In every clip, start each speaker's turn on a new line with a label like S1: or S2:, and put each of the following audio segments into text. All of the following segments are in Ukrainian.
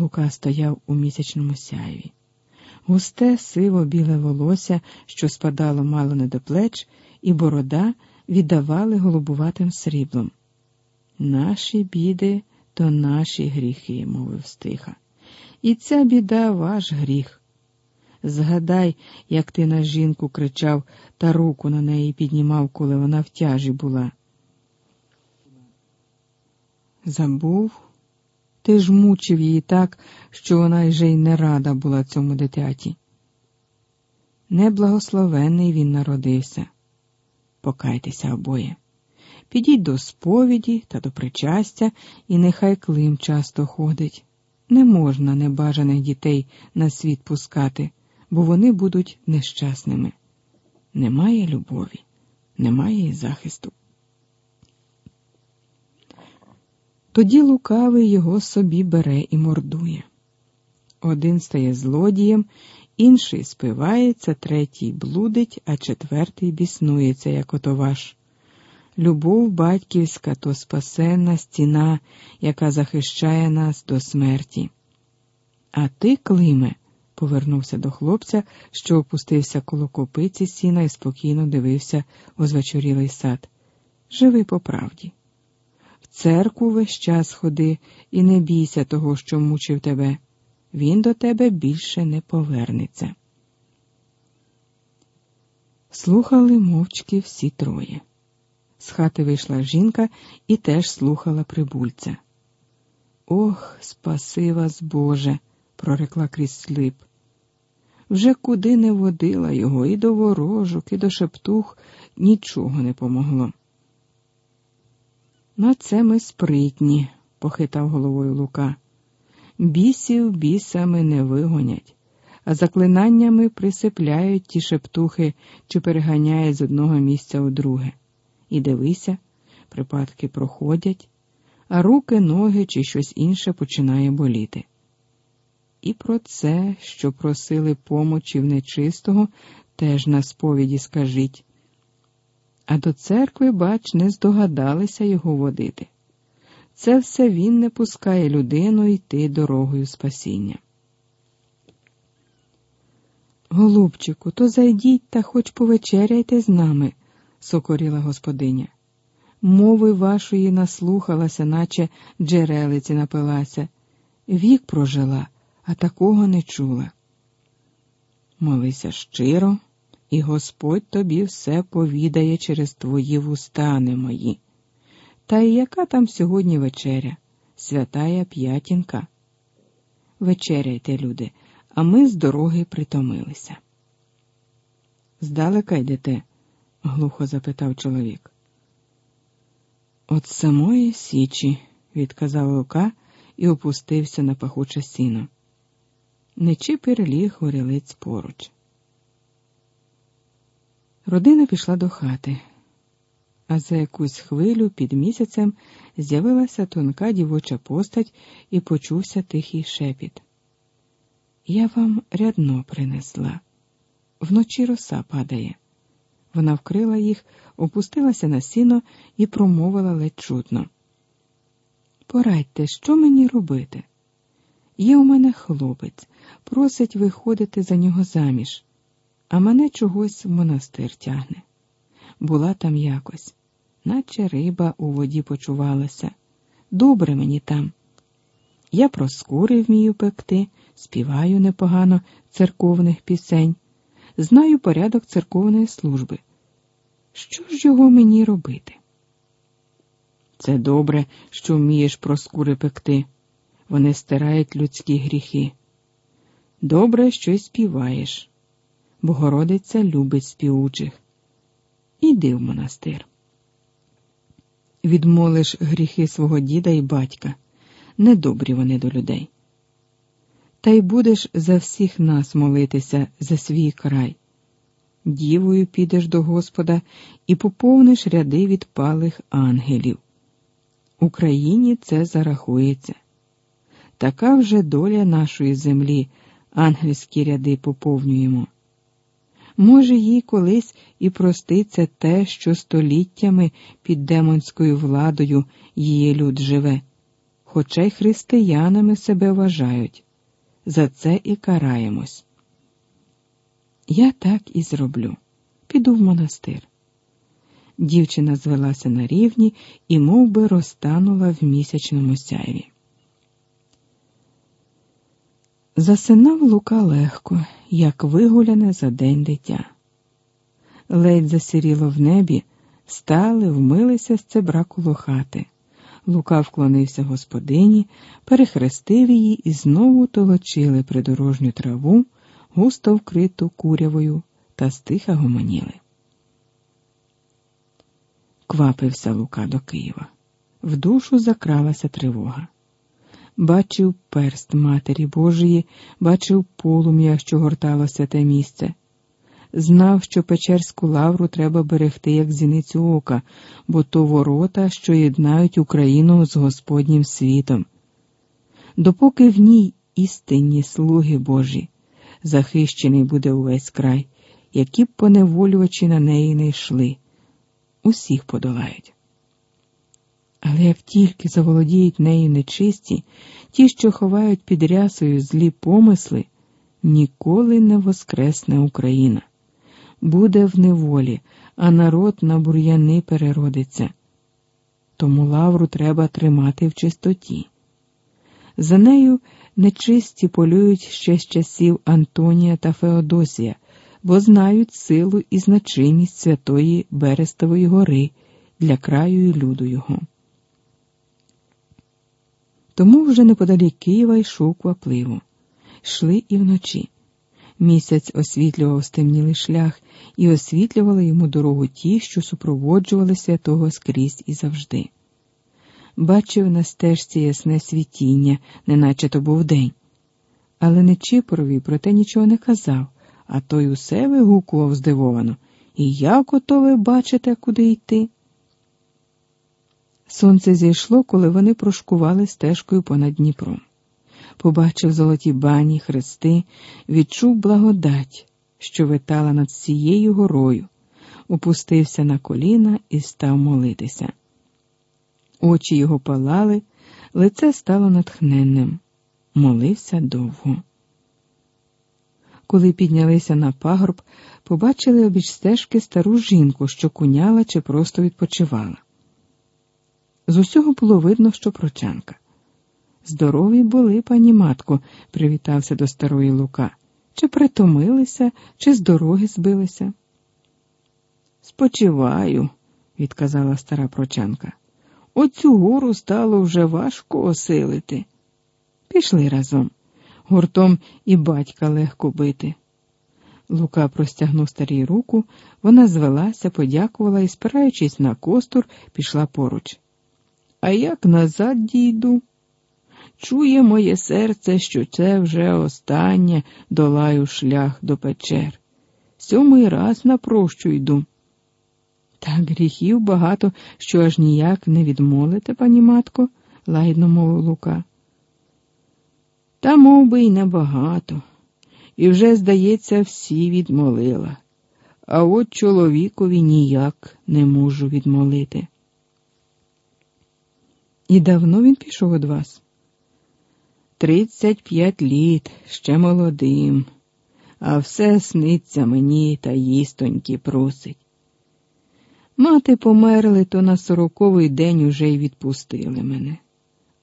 S1: Лука стояв у місячному сяйві. Густе сиво біле волосся, що спадало мало не до плеч, і борода віддавали голубуватим сріблом. Наші біди то наші гріхи, мовив стиха. І ця біда ваш гріх. Згадай, як ти на жінку кричав та руку на неї піднімав, коли вона в тяжі була. Забув, ти ж мучив її так, що вона вже й не рада була цьому дитяті. Неблагословенний він народився. Покайтеся обоє. Підіть до сповіді та до причастя, і нехай клим часто ходить. Не можна небажаних дітей на світ пускати, бо вони будуть нещасними. Немає любові, немає і захисту. Тоді лукавий його собі бере і мордує. Один стає злодієм, інший спивається, третій блудить, а четвертий біснується, як отоваш. Любов батьківська то спасенна стіна, яка захищає нас до смерті. А ти, Климе, повернувся до хлопця, що опустився коло копиці сіна і спокійно дивився у звечорілий сад. Живи по правді. Церкву весь час ходи і не бійся того, що мучив тебе. Він до тебе більше не повернеться. Слухали мовчки всі троє. З хати вийшла жінка і теж слухала прибульця. Ох, спаси вас, Боже, прорекла крізь слип. Вже куди не водила його і до ворожок, і до шептух нічого не помогло. На це ми спритні, похитав головою Лука. Бісів бісами не вигонять, а заклинаннями присипляють ті шептухи чи переганяють з одного місця у друге. І дивися, припадки проходять, а руки, ноги чи щось інше починає боліти. І про це, що просили помочі в нечистого, теж на сповіді скажіть. А до церкви, бач, не здогадалися його водити. Це все він не пускає людину йти дорогою спасіння. Голубчику, то зайдіть та хоч повечеряйте з нами, сокоріла господиня. Мови вашої наслухалася, наче джерелиці напилася. Вік прожила, а такого не чула. Молися щиро, і Господь тобі все повідає через твої вустани мої. Та й яка там сьогодні вечеря? Святая п'ятінка. Вечеряйте, люди, а ми з дороги притомилися. Здалека йдете? глухо запитав чоловік. От самої Січі, відказав Лука і опустився на пахуче сіно. Нечі переліг горілиць поруч. Родина пішла до хати, а за якусь хвилю під місяцем з'явилася тонка дівоча постать і почувся тихий шепіт. Я вам рядно принесла. Вночі роса падає. Вона вкрила їх, опустилася на сіно і промовила ледь чутно. Порадьте, що мені робити? Є у мене хлопець, просить виходити за нього заміж, а мене чогось в монастир тягне. Була там якось, наче риба у воді почувалася. Добре мені там. Я про скури вмію пекти, співаю непогано церковних пісень, знаю порядок церковної служби. Що ж його мені робити? Це добре, що вмієш про скури пекти. Вони стирають людські гріхи. Добре, що й співаєш. Богородиця любить співучих. Іди в монастир. Відмолиш гріхи свого діда і батька. Недобрі вони до людей. Та й будеш за всіх нас молитися за свій край дівою підеш до Господа і поповниш ряди відпалих ангелів. Україні це зарахується. Така вже доля нашої землі, ангельські ряди поповнюємо. Може, їй колись і проститься те, що століттями під демонською владою її люд живе, хоча й християнами себе вважають. За це і караємось. Я так і зроблю. Піду в монастир. Дівчина звелася на рівні і мов би, розтанула в місячному сяйві. Засинав лука легко, як вигуляне за день дитя. Ледь засіріло в небі, стали, вмилися з цебра коло хати. Лука вклонився господині, перехрестив її і знову толочили придорожню траву, густо вкриту курявою, та стиха гомоніли. Квапився Лука до Києва. В душу закралася тривога. Бачив перст Матері Божої, бачив полум'я, що гортало те місце. Знав, що Печерську лавру треба берегти як зіницю ока, бо то ворота, що єднають Україну з Господнім світом. Допоки в ній істинні слуги Божі, захищений буде увесь край, які б поневолювачі на неї не йшли, усіх подолають. Але як тільки заволодіють нею нечисті, ті, що ховають під рясою злі помисли, ніколи не воскресне Україна. Буде в неволі, а народ на бур'яни переродиться. Тому лавру треба тримати в чистоті. За нею нечисті полюють ще з часів Антонія та Феодосія, бо знають силу і значимість Святої Берестової гори для краю і люду його. Тому вже неподалік Києва йшов квапливо, йшли і вночі. Місяць освітлював стемнілий шлях і освітлювали йому дорогу ті, що супроводжували святого скрізь і завжди. Бачив на стежці ясне світіння, неначе то був день. Але Нечипорові про те нічого не казав, а той усе вигукував здивовано. І як ото ви бачите, куди йти? Сонце зійшло, коли вони прошкували стежкою понад Дніпром. Побачив золоті бані, хрести, відчув благодать, що витала над цією горою, опустився на коліна і став молитися. Очі його палали, лице стало натхненним, молився довго. Коли піднялися на пагорб, побачили обіч стежки стару жінку, що куняла чи просто відпочивала. З усього було видно, що прочанка. Здорові були, пані матко, привітався до старої Лука. Чи притомилися, чи з дороги збилися? Спочиваю, відказала стара прочанка. Оцю гору стало вже важко осилити. Пішли разом, гуртом і батька легко бити. Лука простягнув старій руку, вона звелася, подякувала і, спираючись на костур, пішла поруч. А як назад дійду? Чує моє серце, що це вже останнє долаю шлях до печер. Сьомий раз на прощу йду. Так гріхів багато, що аж ніяк не відмолите, пані матко, лагідно мовив Лука. Та мов би, й небагато, і вже, здається, всі відмолила, а от чоловікові ніяк не можу відмолити. І давно він пішов від вас? Тридцять п'ять літ, ще молодим, а все сниться мені та їстоньки просить. Мати померли, то на сороковий день уже й відпустили мене,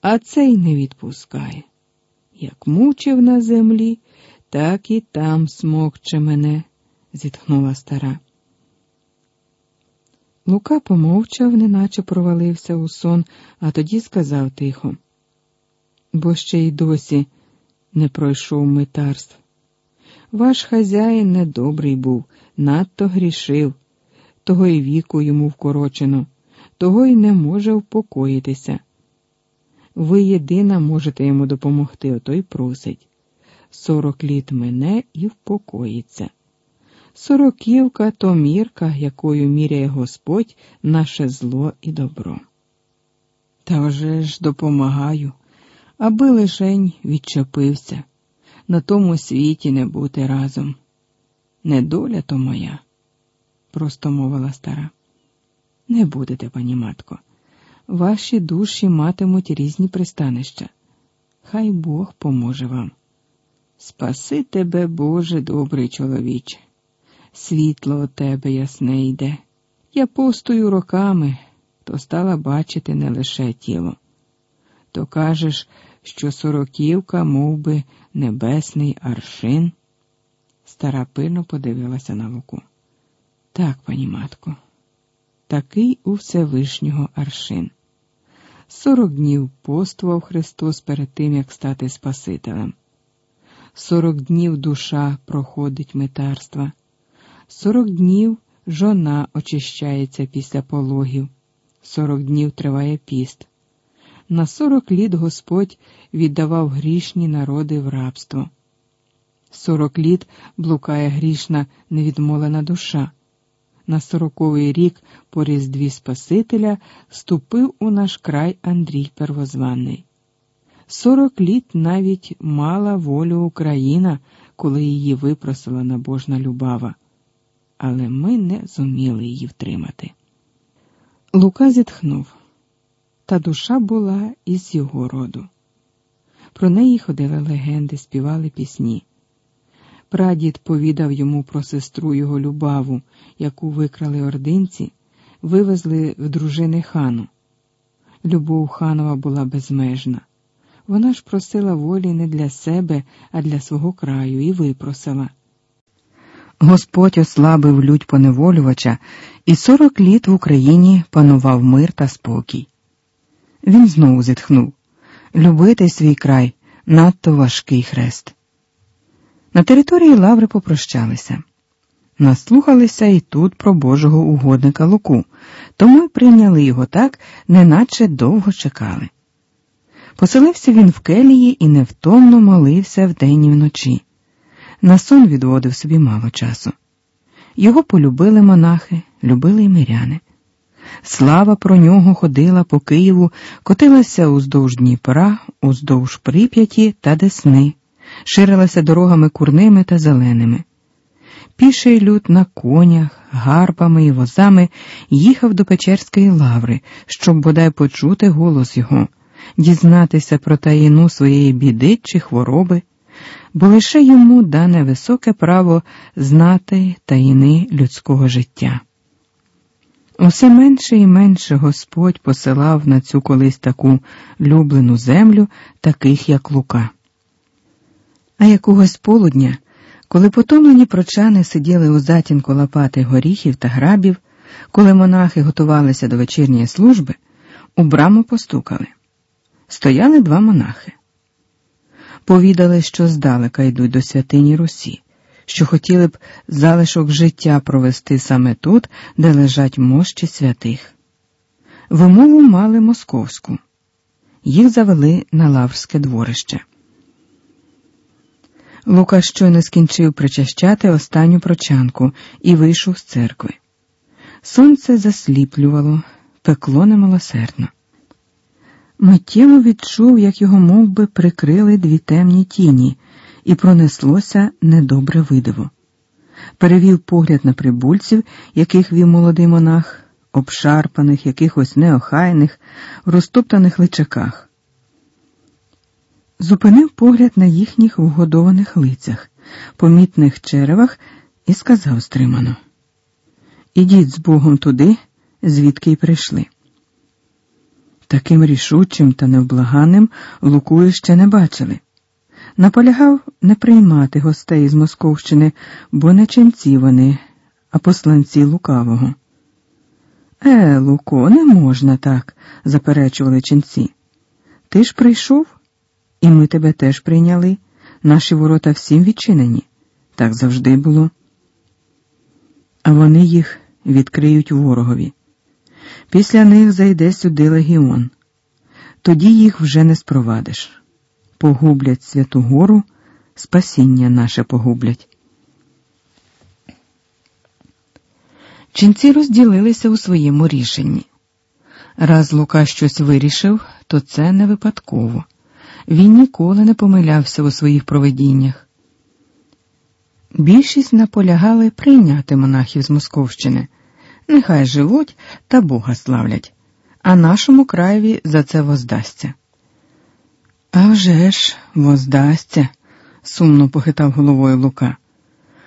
S1: а цей не відпускає. Як мучив на землі, так і там смокче мене, зітхнула стара. Лука помовчав, неначе провалився у сон, а тоді сказав тихо, бо ще й досі не пройшов митарств. Ваш хазяїн недобрий був, надто грішив, того й віку йому вкорочено, того й не може впокоїтися. Ви єдина можете йому допомогти, ото й просить. Сорок літ мене і впокоїться. Сороківка то мірка, якою міряє Господь наше зло і добро. Та вже ж допомагаю, аби лишень відчепився, на тому світі не бути разом. Недоля то моя, просто мовила стара. Не будете, пані матко. ваші душі матимуть різні пристанища. Хай Бог поможе вам. Спаси тебе, Боже, добрий чоловіче. Світло у тебе ясне йде. Я постою роками, то стала бачити не лише тіло. То кажеш, що сороківка, мов би, небесний аршин. Стара пильно подивилася на луку. Так, пані матко, такий у Всевишнього аршин. Сорок днів поствував Христос перед тим, як стати Спасителем. Сорок днів душа проходить метарства, сорок днів жона очищається після пологів, сорок днів триває піст. На сорок літ Господь віддавав грішні народи в рабство. Сорок літ блукає грішна невідмолена душа. На сороковий рік по різдві Спасителя вступив у наш край Андрій Первозваний. Сорок літ навіть мала волю Україна, коли її випросила набожна любава, але ми не зуміли її втримати. Лука зітхнув, та душа була із його роду. Про неї ходили легенди, співали пісні. Прадід повідав йому про сестру його любаву, яку викрали ординці, вивезли в дружини хану. Любов ханова була безмежна. Вона ж просила волі не для себе, а для свого краю, і випросила. Господь ослабив лють поневолювача, і сорок літ в Україні панував мир та спокій. Він знову зітхнув любити свій край надто важкий хрест. На території Лаври попрощалися. Наслухалися і тут про Божого угодника Луку, тому й прийняли його так, неначе довго чекали. Поселився він в келії і невтомно молився вдень і вночі. На сон відводив собі мало часу. Його полюбили монахи, любили й миряни. Слава про нього ходила по Києву, котилася уздовж Дніпра, уздовж Прип'яті та Десни, ширилася дорогами курними та зеленими. Піший люд на конях, гарбами і возами їхав до Печерської лаври, щоб бодай почути голос його дізнатися про таїну своєї біди чи хвороби, бо лише йому дане високе право знати таїни людського життя. Усе менше і менше Господь посилав на цю колись таку люблену землю, таких як Лука. А якогось полудня, коли потомлені прочани сиділи у затінку лопати горіхів та грабів, коли монахи готувалися до вечірньої служби, у браму постукали стояли два монахи. Повідали, що здалека йдуть до святині Русі, що хотіли б залишок життя провести саме тут, де лежать мощі святих. Вимову мали московську, їх завели на лаврське дворище. Лука щойно скінчив причащати останню прочанку і вийшов з церкви. Сонце засліплювало, пекло немилосердно. Миттєво відчув, як його мов би, прикрили дві темні тіні, і пронеслося недобре видиво. Перевів погляд на прибульців, яких вів молодий монах, обшарпаних, якихось неохайних, розтоптаних личаках. Зупинив погляд на їхніх вгодованих лицях, помітних черевах, і сказав стримано: Ідіть з Богом туди, звідки й прийшли. Таким рішучим та невблаганним Лукую ще не бачили. Наполягав не приймати гостей з Московщини, бо не ченці вони, а посланці лукавого. Е, Луко, не можна так, заперечували ченці. Ти ж прийшов, і ми тебе теж прийняли. Наші ворота всім відчинені. Так завжди було. А вони їх відкриють ворогові. Після них зайде сюди легіон. Тоді їх вже не спровадиш. Погублять святу гору, спасіння наше погублять. Ченці розділилися у своєму рішенні. Раз Лука щось вирішив, то це не випадково. Він ніколи не помилявся у своїх проведіннях. Більшість наполягали прийняти монахів з Московщини нехай живуть та Бога славлять, а нашому краєві за це воздасться. «А вже ж, воздасться, сумно похитав головою Лука.